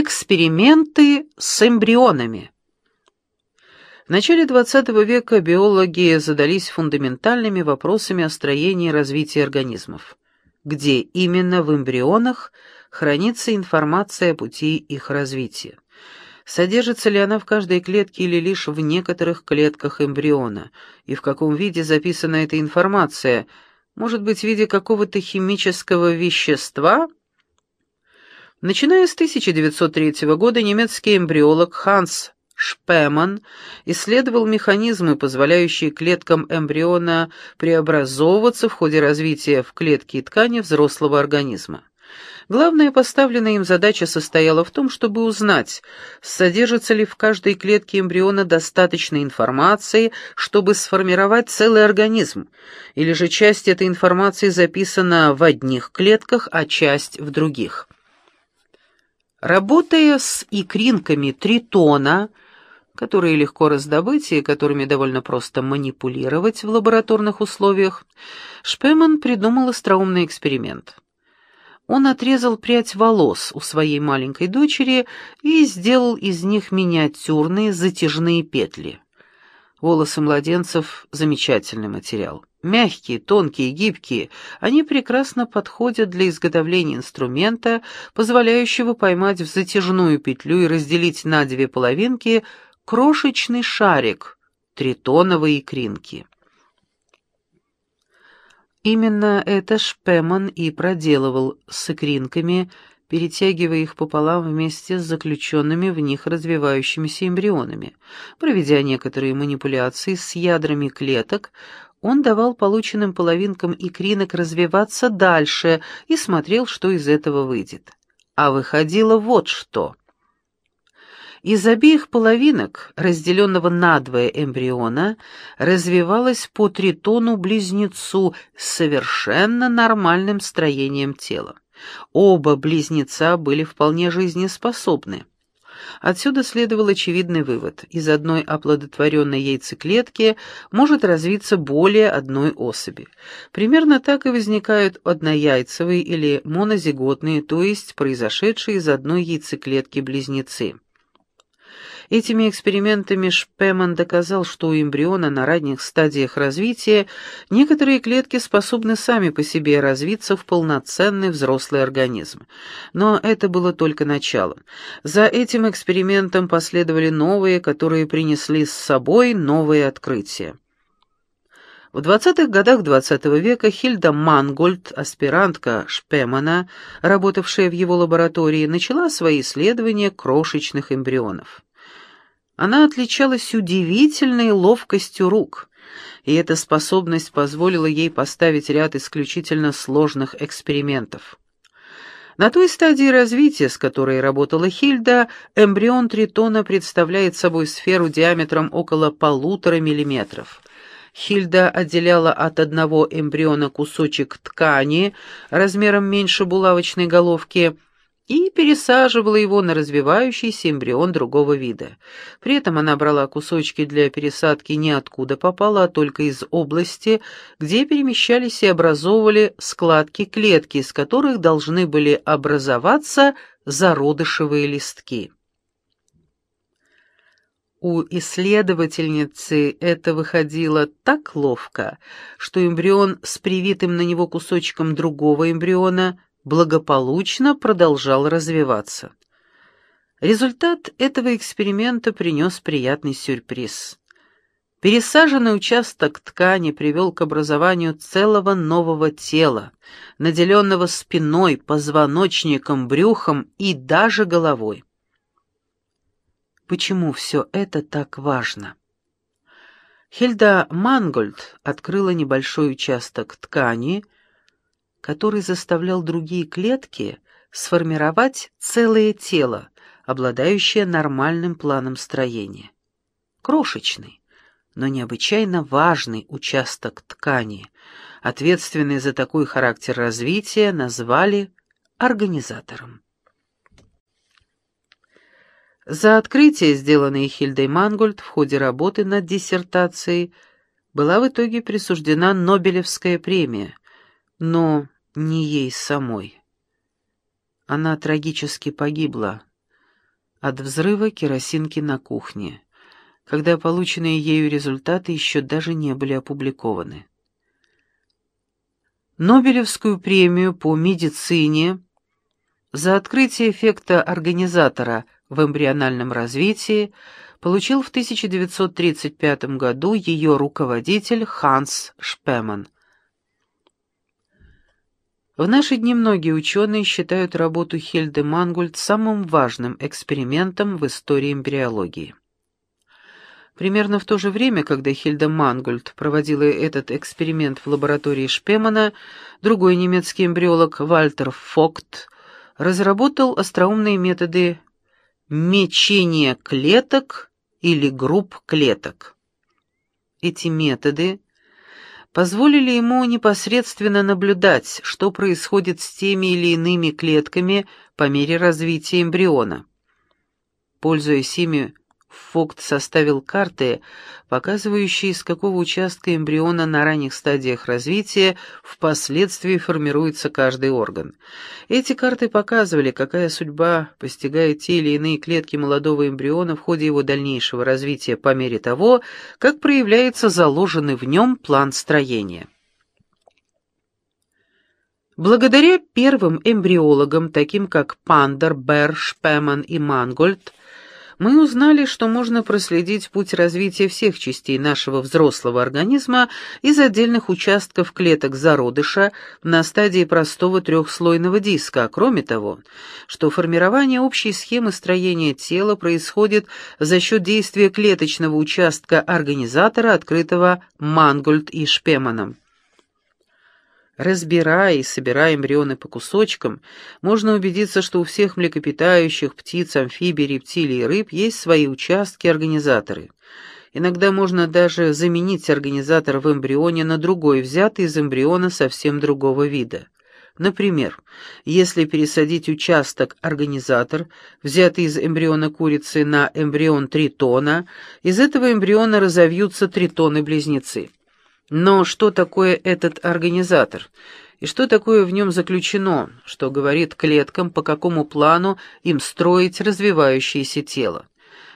Эксперименты с эмбрионами. В начале XX века биологи задались фундаментальными вопросами о строении и развитии организмов. Где именно в эмбрионах хранится информация о пути их развития? Содержится ли она в каждой клетке или лишь в некоторых клетках эмбриона? И в каком виде записана эта информация? Может быть, в виде какого-то химического вещества? Начиная с 1903 года немецкий эмбриолог Ханс Шпеман исследовал механизмы, позволяющие клеткам эмбриона преобразовываться в ходе развития в клетки и ткани взрослого организма. Главная поставленная им задача состояла в том, чтобы узнать, содержится ли в каждой клетке эмбриона достаточно информации, чтобы сформировать целый организм, или же часть этой информации записана в одних клетках, а часть в других. Работая с икринками тритона, которые легко раздобыть и которыми довольно просто манипулировать в лабораторных условиях, Шпеман придумал остроумный эксперимент. Он отрезал прядь волос у своей маленькой дочери и сделал из них миниатюрные затяжные петли. Волосы младенцев — замечательный материал. Мягкие, тонкие, гибкие, они прекрасно подходят для изготовления инструмента, позволяющего поймать в затяжную петлю и разделить на две половинки крошечный шарик тритоновой икринки. Именно это Шпеман и проделывал с икринками, перетягивая их пополам вместе с заключенными в них развивающимися эмбрионами. Проведя некоторые манипуляции с ядрами клеток, он давал полученным половинкам икринок развиваться дальше и смотрел, что из этого выйдет. А выходило вот что. Из обеих половинок, разделенного надвое эмбриона, развивалось по тритону-близнецу с совершенно нормальным строением тела. Оба близнеца были вполне жизнеспособны. Отсюда следовал очевидный вывод. Из одной оплодотворенной яйцеклетки может развиться более одной особи. Примерно так и возникают однояйцевые или монозиготные, то есть произошедшие из одной яйцеклетки близнецы. Этими экспериментами Шпеман доказал, что у эмбриона на ранних стадиях развития некоторые клетки способны сами по себе развиться в полноценный взрослый организм. Но это было только началом. За этим экспериментом последовали новые, которые принесли с собой новые открытия. В 20-х годах XX -го века Хильда Мангольд, аспирантка Шпемана, работавшая в его лаборатории, начала свои исследования крошечных эмбрионов. Она отличалась удивительной ловкостью рук, и эта способность позволила ей поставить ряд исключительно сложных экспериментов. На той стадии развития, с которой работала Хильда, эмбрион тритона представляет собой сферу диаметром около полутора миллиметров. Хильда отделяла от одного эмбриона кусочек ткани размером меньше булавочной головки – и пересаживала его на развивающийся эмбрион другого вида. При этом она брала кусочки для пересадки не откуда попало, а только из области, где перемещались и образовывали складки клетки, из которых должны были образоваться зародышевые листки. У исследовательницы это выходило так ловко, что эмбрион с привитым на него кусочком другого эмбриона – благополучно продолжал развиваться. Результат этого эксперимента принес приятный сюрприз. Пересаженный участок ткани привел к образованию целого нового тела, наделенного спиной, позвоночником, брюхом и даже головой. Почему все это так важно? Хильда Мангольд открыла небольшой участок ткани — который заставлял другие клетки сформировать целое тело, обладающее нормальным планом строения. Крошечный, но необычайно важный участок ткани, ответственный за такой характер развития, назвали организатором. За открытие, сделанное Хильдой Мангольд в ходе работы над диссертацией, была в итоге присуждена Нобелевская премия, но не ей самой. Она трагически погибла, от взрыва керосинки на кухне, когда полученные ею результаты еще даже не были опубликованы. Нобелевскую премию по медицине за открытие эффекта организатора в эмбриональном развитии получил в 1935 году ее руководитель Ханс Шпеман. В наши дни многие ученые считают работу Хельды Мангольд самым важным экспериментом в истории эмбриологии. Примерно в то же время, когда Хильда Мангольд проводила этот эксперимент в лаборатории Шпемана, другой немецкий эмбриолог Вальтер Фокт разработал остроумные методы мечения клеток или групп клеток. Эти методы позволили ему непосредственно наблюдать, что происходит с теми или иными клетками по мере развития эмбриона. Пользуясь ими, Фокт составил карты, показывающие, из какого участка эмбриона на ранних стадиях развития впоследствии формируется каждый орган. Эти карты показывали, какая судьба постигает те или иные клетки молодого эмбриона в ходе его дальнейшего развития по мере того, как проявляется заложенный в нем план строения. Благодаря первым эмбриологам, таким как Пандер, Берр, Шпеман и Мангольд, мы узнали, что можно проследить путь развития всех частей нашего взрослого организма из отдельных участков клеток зародыша на стадии простого трехслойного диска, а кроме того, что формирование общей схемы строения тела происходит за счет действия клеточного участка организатора, открытого Мангольд и Шпеманом. Разбирая и собирая эмбрионы по кусочкам, можно убедиться, что у всех млекопитающих, птиц, амфибий, рептилий и рыб есть свои участки-организаторы. Иногда можно даже заменить организатор в эмбрионе на другой, взятый из эмбриона совсем другого вида. Например, если пересадить участок-организатор, взятый из эмбриона курицы, на эмбрион тритона, из этого эмбриона разовьются тритоны-близнецы. Но что такое этот организатор? И что такое в нем заключено, что говорит клеткам, по какому плану им строить развивающееся тело?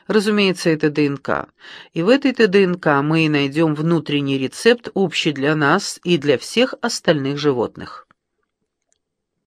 Разумеется, это ДНК. И в этой-то ДНК мы и найдем внутренний рецепт, общий для нас и для всех остальных животных.